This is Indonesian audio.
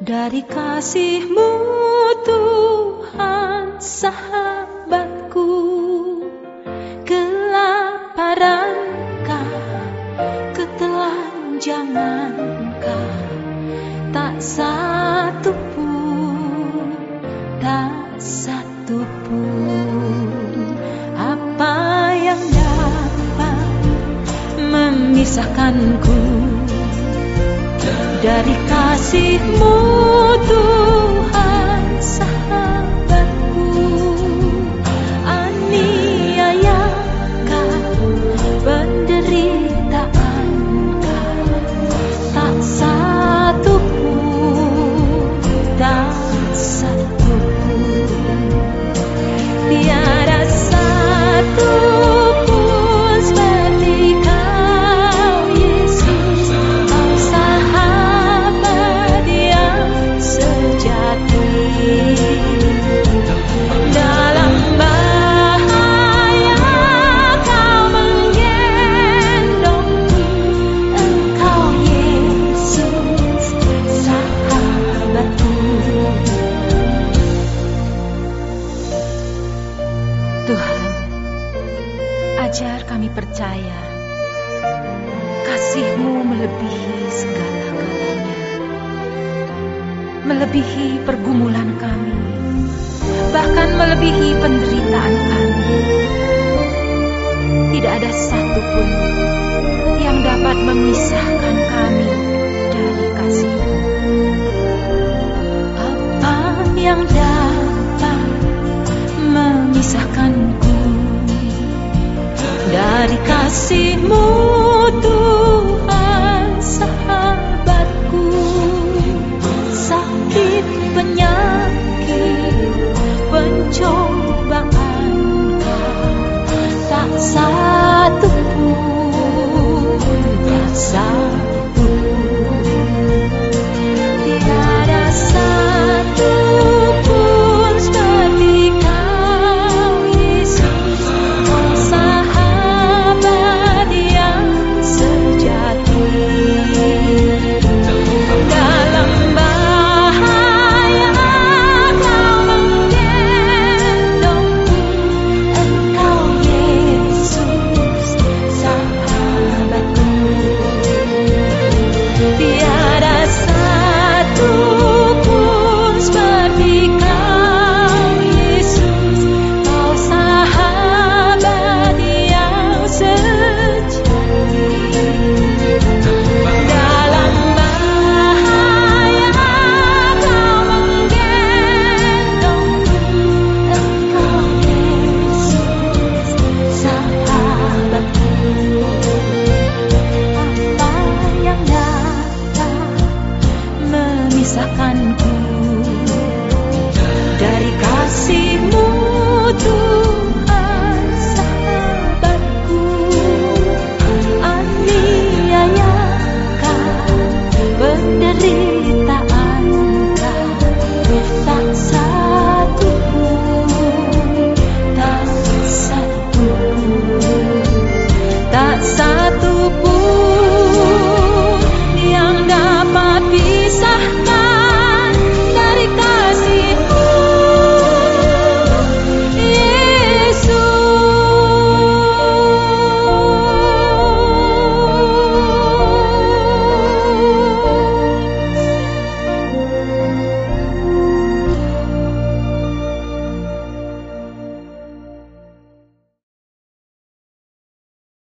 Dari kasihmu Tuhan sahabatku Kelaparankah Ketelanjangankah? Tak satu pun Tak satu pun. Apa yang dapat memisahkanku? dari kasihmu Ajar kami percaya kasihmu melebihi segala-galanya, melebihi pergumulan kami, bahkan melebihi penderitaan kami. Tidak ada satupun yang dapat memisahkan kami